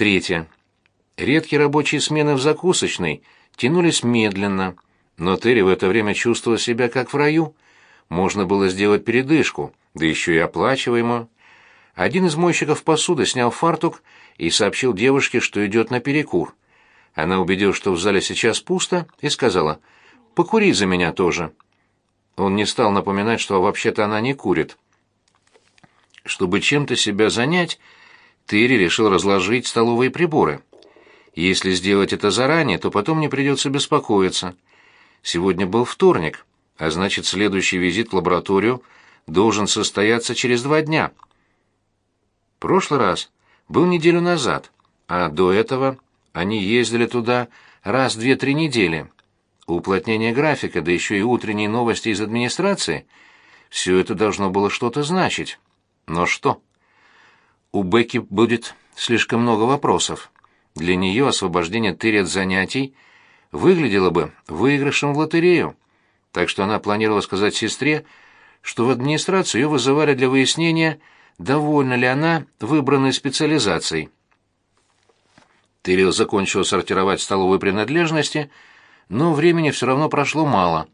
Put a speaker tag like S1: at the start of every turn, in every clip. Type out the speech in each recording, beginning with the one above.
S1: Третье. Редкие рабочие смены в закусочной тянулись медленно, но Терри в это время чувствовала себя как в раю. Можно было сделать передышку, да еще и оплачиваемую. Один из мойщиков посуды снял фартук и сообщил девушке, что идет на перекур. Она убедилась, что в зале сейчас пусто, и сказала «Покури за меня тоже». Он не стал напоминать, что вообще-то она не курит. Чтобы чем-то себя занять, Терри решил разложить столовые приборы. Если сделать это заранее, то потом не придется беспокоиться. Сегодня был вторник, а значит, следующий визит в лабораторию должен состояться через два дня. Прошлый раз был неделю назад, а до этого они ездили туда раз две-три недели. Уплотнение графика, да еще и утренние новости из администрации — все это должно было что-то значить. Но что? У Бекки будет слишком много вопросов. Для нее освобождение Терри от занятий выглядело бы выигрышем в лотерею. Так что она планировала сказать сестре, что в администрацию ее вызывали для выяснения, довольна ли она выбранной специализацией. Терил закончил сортировать столовые принадлежности, но времени все равно прошло мало.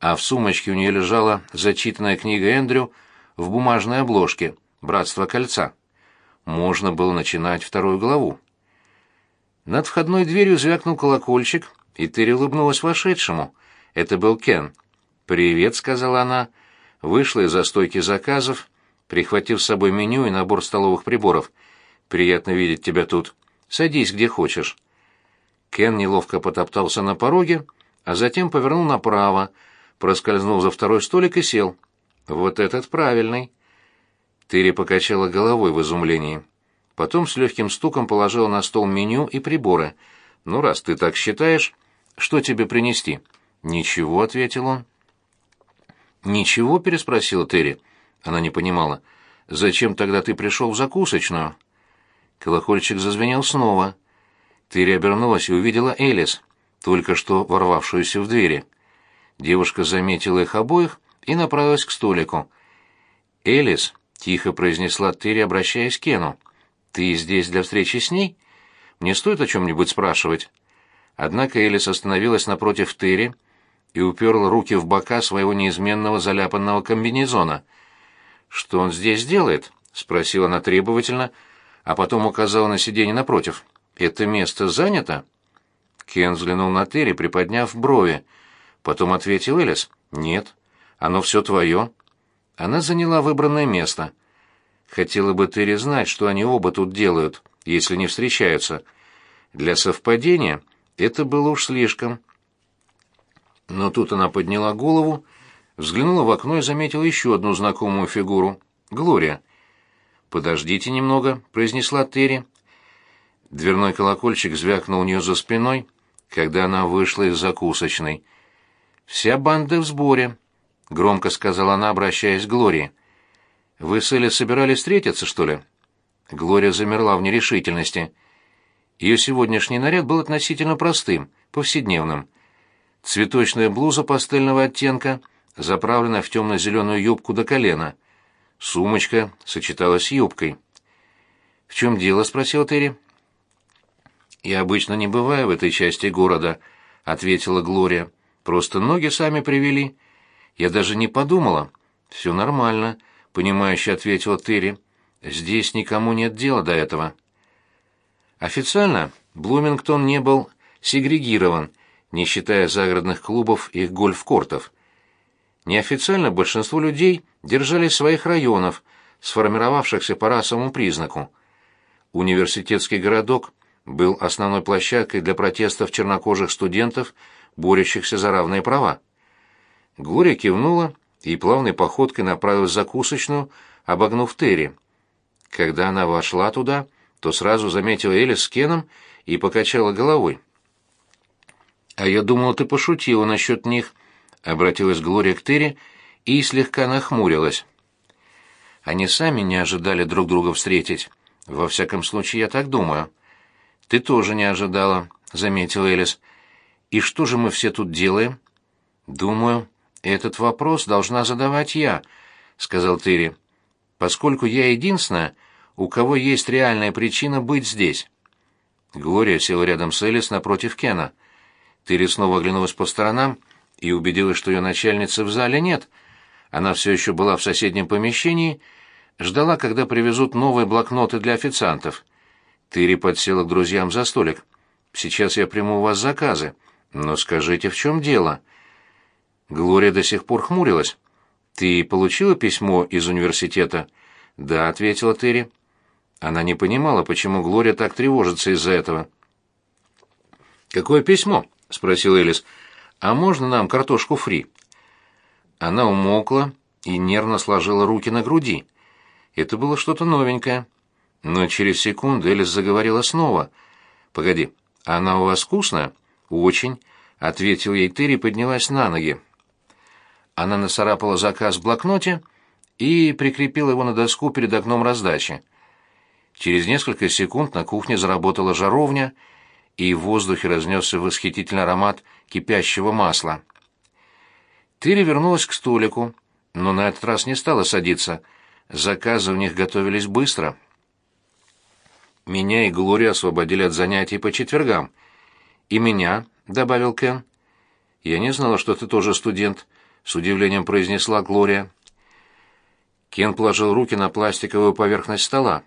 S1: А в сумочке у нее лежала зачитанная книга Эндрю в бумажной обложке «Братство кольца». Можно было начинать вторую главу. Над входной дверью звякнул колокольчик, и Терри улыбнулась вошедшему. Это был Кен. «Привет», — сказала она, вышла из-за стойки заказов, прихватив с собой меню и набор столовых приборов. «Приятно видеть тебя тут. Садись где хочешь». Кен неловко потоптался на пороге, а затем повернул направо, проскользнул за второй столик и сел. «Вот этот правильный». Тыри покачала головой в изумлении. Потом с легким стуком положила на стол меню и приборы. «Ну, раз ты так считаешь, что тебе принести?» «Ничего», — ответил он. «Ничего?» — переспросила Терри. Она не понимала. «Зачем тогда ты пришел в закусочную?» Колокольчик зазвенел снова. Терри обернулась и увидела Элис, только что ворвавшуюся в двери. Девушка заметила их обоих и направилась к столику. «Элис», — тихо произнесла Терри, обращаясь к Кену, — «ты здесь для встречи с ней? Мне стоит о чем-нибудь спрашивать?» Однако Элис остановилась напротив Терри и уперла руки в бока своего неизменного заляпанного комбинезона. «Что он здесь делает?» — спросила она требовательно, а потом указала на сиденье напротив. «Это место занято?» Кен взглянул на Терри, приподняв брови. Потом ответил Элис. «Нет, оно все твое». Она заняла выбранное место. Хотела бы Терри знать, что они оба тут делают, если не встречаются. Для совпадения это было уж слишком. Но тут она подняла голову, взглянула в окно и заметила еще одну знакомую фигуру — Глория. «Подождите немного», — произнесла Терри. Дверной колокольчик звякнул у нее за спиной, когда она вышла из закусочной. «Вся банда в сборе», — громко сказала она, обращаясь к Глории. «Вы с Элли собирались встретиться, что ли?» Глория замерла в нерешительности. Ее сегодняшний наряд был относительно простым, повседневным. Цветочная блуза пастельного оттенка, заправленная в темно-зеленую юбку до колена — Сумочка сочеталась с юбкой. «В чем дело?» — спросил Терри. «Я обычно не бываю в этой части города», — ответила Глория. «Просто ноги сами привели. Я даже не подумала». «Все нормально», — понимающе ответила Терри. «Здесь никому нет дела до этого». Официально Блумингтон не был сегрегирован, не считая загородных клубов и гольф-кортов. Неофициально большинство людей держались своих районов, сформировавшихся по расовому признаку. Университетский городок был основной площадкой для протестов чернокожих студентов, борющихся за равные права. Глория кивнула и плавной походкой направилась в закусочную, обогнув Терри. Когда она вошла туда, то сразу заметила Элис с Кеном и покачала головой. «А я думала, ты пошутила насчет них», обратилась Глория к Терри и слегка нахмурилась. Они сами не ожидали друг друга встретить. Во всяком случае, я так думаю. Ты тоже не ожидала, заметил Элис. И что же мы все тут делаем? Думаю, этот вопрос должна задавать я, сказал Терри. Поскольку я единственная, у кого есть реальная причина быть здесь. Глория села рядом с Элис напротив Кена. Терри снова оглянулась по сторонам и убедилась, что ее начальницы в зале нет. Она все еще была в соседнем помещении, ждала, когда привезут новые блокноты для официантов. Терри подсела к друзьям за столик. «Сейчас я приму у вас заказы. Но скажите, в чем дело?» Глория до сих пор хмурилась. «Ты получила письмо из университета?» «Да», — ответила Терри. Она не понимала, почему Глория так тревожится из-за этого. «Какое письмо?» — спросил Элис. «А можно нам картошку фри?» Она умолкла и нервно сложила руки на груди. Это было что-то новенькое. Но через секунду Элис заговорила снова. «Погоди, она у вас вкусная?» «Очень», — ответил ей Терри и поднялась на ноги. Она нацарапала заказ в блокноте и прикрепила его на доску перед окном раздачи. Через несколько секунд на кухне заработала жаровня, и в воздухе разнесся восхитительный аромат кипящего масла. Тыри вернулась к столику, но на этот раз не стала садиться. Заказы у них готовились быстро. Меня и Глорию освободили от занятий по четвергам. «И меня», — добавил Кен. «Я не знала, что ты тоже студент», — с удивлением произнесла Глория. Кен положил руки на пластиковую поверхность стола.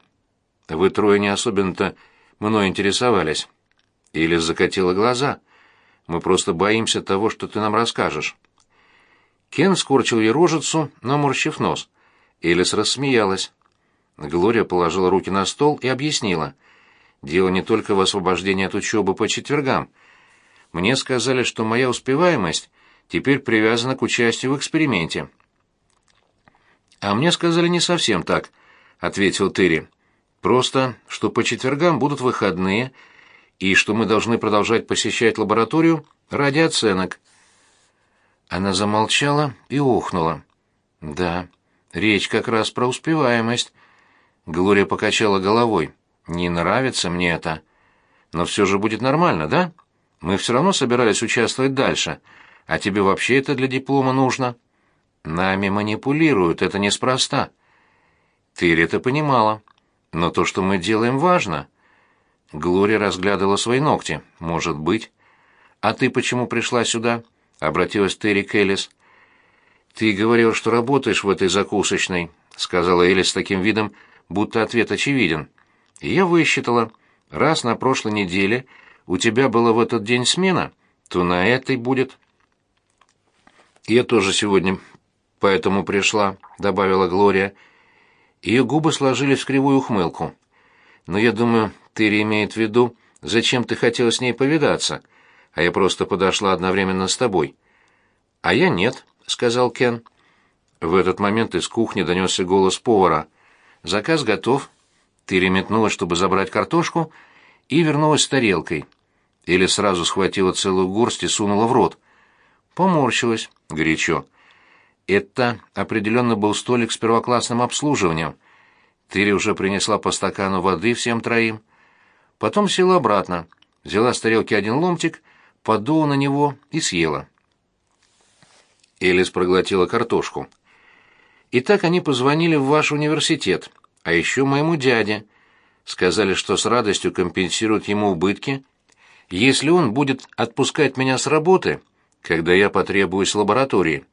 S1: Вы трое не особенно-то мной интересовались. Или закатила глаза. Мы просто боимся того, что ты нам расскажешь. Кен скорчил ей рожицу, наморщив нос. Элис рассмеялась. Глория положила руки на стол и объяснила. Дело не только в освобождении от учебы по четвергам. Мне сказали, что моя успеваемость теперь привязана к участию в эксперименте. «А мне сказали не совсем так», — ответил Терри. Просто, что по четвергам будут выходные, и что мы должны продолжать посещать лабораторию ради оценок. Она замолчала и ухнула. Да, речь как раз про успеваемость. Глория покачала головой. Не нравится мне это. Но все же будет нормально, да? Мы все равно собирались участвовать дальше. А тебе вообще это для диплома нужно? Нами манипулируют, это неспроста. Ты это понимала. Но то, что мы делаем, важно. Глория разглядывала свои ногти. Может быть. А ты почему пришла сюда? Обратилась Терри к Элис. Ты говорил, что работаешь в этой закусочной, сказала Элис с таким видом, будто ответ очевиден. Я высчитала, раз на прошлой неделе у тебя была в этот день смена, то на этой будет. Я тоже сегодня поэтому пришла, добавила Глория. Ее губы сложились в кривую ухмылку. «Но я думаю, Терри имеет в виду, зачем ты хотела с ней повидаться, а я просто подошла одновременно с тобой». «А я нет», — сказал Кен. В этот момент из кухни донесся голос повара. «Заказ готов». Терри метнулась, чтобы забрать картошку, и вернулась с тарелкой. Или сразу схватила целую горсть и сунула в рот. Поморщилась. Горячо. Это определенно был столик с первоклассным обслуживанием. Тыри уже принесла по стакану воды всем троим. Потом села обратно, взяла с тарелки один ломтик, подула на него и съела. Элис проглотила картошку. И так они позвонили в ваш университет, а еще моему дяде. Сказали, что с радостью компенсируют ему убытки, если он будет отпускать меня с работы, когда я потребуюсь в лаборатории.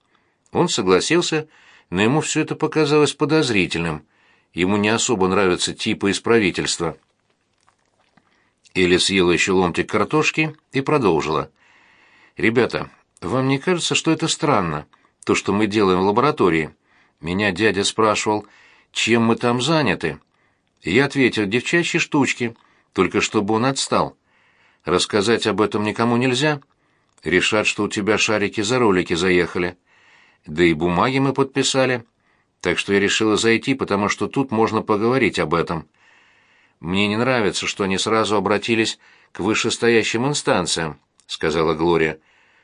S1: Он согласился, но ему все это показалось подозрительным. Ему не особо нравятся типы из правительства. Элли съела еще ломтик картошки и продолжила. «Ребята, вам не кажется, что это странно, то, что мы делаем в лаборатории? Меня дядя спрашивал, чем мы там заняты. Я ответил, девчачьи штучки, только чтобы он отстал. Рассказать об этом никому нельзя. Решат, что у тебя шарики за ролики заехали. Да и бумаги мы подписали. Так что я решила зайти, потому что тут можно поговорить об этом. Мне не нравится, что они сразу обратились к вышестоящим инстанциям, сказала Глория.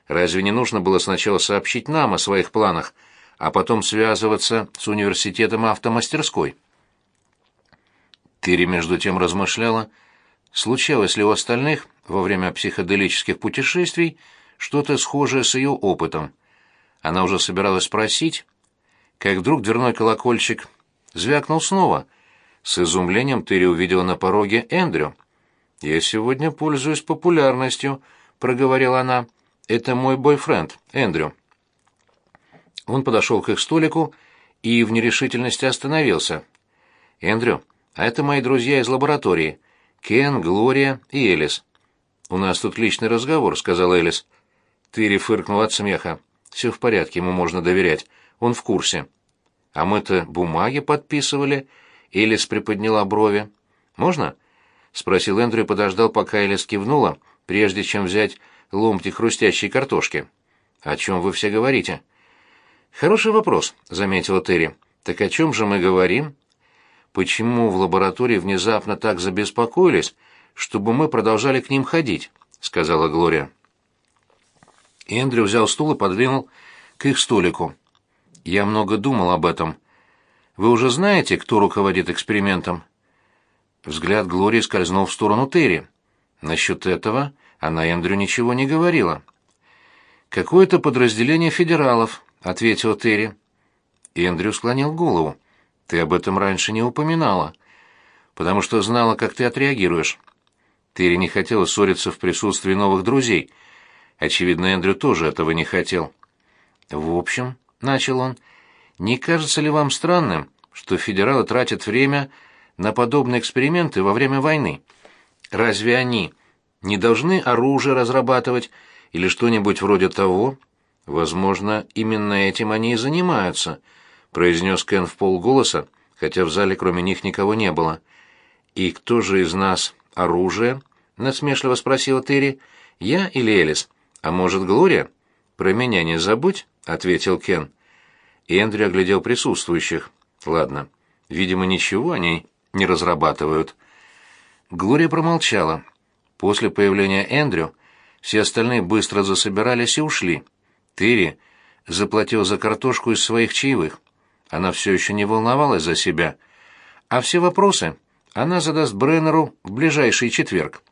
S1: Разве не нужно было сначала сообщить нам о своих планах, а потом связываться с университетом автомастерской? Тыри между тем размышляла, случалось ли у остальных во время психоделических путешествий что-то схожее с ее опытом. Она уже собиралась спросить, как вдруг дверной колокольчик звякнул снова. С изумлением Терри увидела на пороге Эндрю. «Я сегодня пользуюсь популярностью», — проговорила она. «Это мой бойфренд, Эндрю». Он подошел к их столику и в нерешительности остановился. «Эндрю, а это мои друзья из лаборатории. Кен, Глория и Элис». «У нас тут личный разговор», — сказал Элис. Тыри фыркнул от смеха. «Все в порядке, ему можно доверять. Он в курсе». «А мы-то бумаги подписывали», — Элис приподняла брови. «Можно?» — спросил Эндрю и подождал, пока Элис кивнула, прежде чем взять ломти хрустящей картошки. «О чем вы все говорите?» «Хороший вопрос», — заметила Терри. «Так о чем же мы говорим?» «Почему в лаборатории внезапно так забеспокоились, чтобы мы продолжали к ним ходить?» — сказала Глория. Эндрю взял стул и подвинул к их столику. «Я много думал об этом. Вы уже знаете, кто руководит экспериментом?» Взгляд Глории скользнул в сторону Терри. Насчет этого она Эндрю ничего не говорила. «Какое-то подразделение федералов», — ответил Терри. Эндрю склонил голову. «Ты об этом раньше не упоминала, потому что знала, как ты отреагируешь». Терри не хотела ссориться в присутствии новых друзей — Очевидно, Эндрю тоже этого не хотел. «В общем», — начал он, — «не кажется ли вам странным, что федералы тратят время на подобные эксперименты во время войны? Разве они не должны оружие разрабатывать или что-нибудь вроде того? Возможно, именно этим они и занимаются», — произнес Кен в полголоса, хотя в зале кроме них никого не было. «И кто же из нас оружие?» — насмешливо спросила Терри. «Я или Элис?» «А может, Глория?» «Про меня не забудь», — ответил Кен. И Эндрю оглядел присутствующих. «Ладно, видимо, ничего они не разрабатывают». Глория промолчала. После появления Эндрю все остальные быстро засобирались и ушли. Терри заплатил за картошку из своих чаевых. Она все еще не волновалась за себя. А все вопросы она задаст Бреннеру в ближайший четверг.